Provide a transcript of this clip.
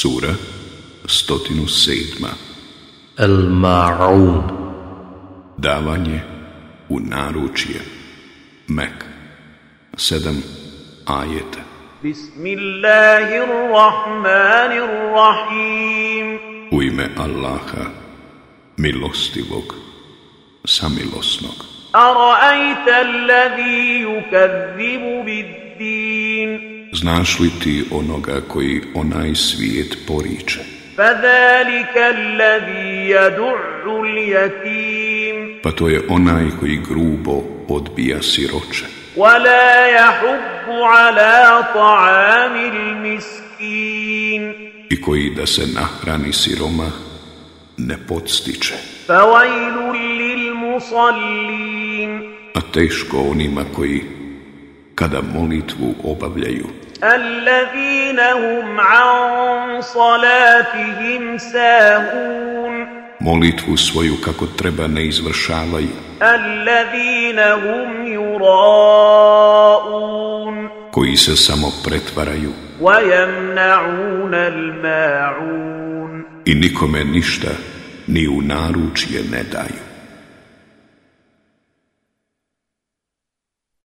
Sura 107. Al-Ma'un Davanje u naručje. Mek. Sedam ajeta. Bismillahirrahmanirrahim. U ime Allaha Milostivog Samilosnog. Ara'ajta alladhi yukazzibu bid-din Znaš li ti onoga koji onaj svijet poriče? Pa to je onaj koji grubo odbija siroče. I koji da se nahrani siroma ne podstiče. A teško onima koji kada molitvu obavljaju الذين هم عن صلاتهم ساهون molitvu svoju kako treba ne izvršavaju الذين هم يراءون koji se samo pretvaraju ويمنعون الماعون i nikome ništa ni u naručje ne daju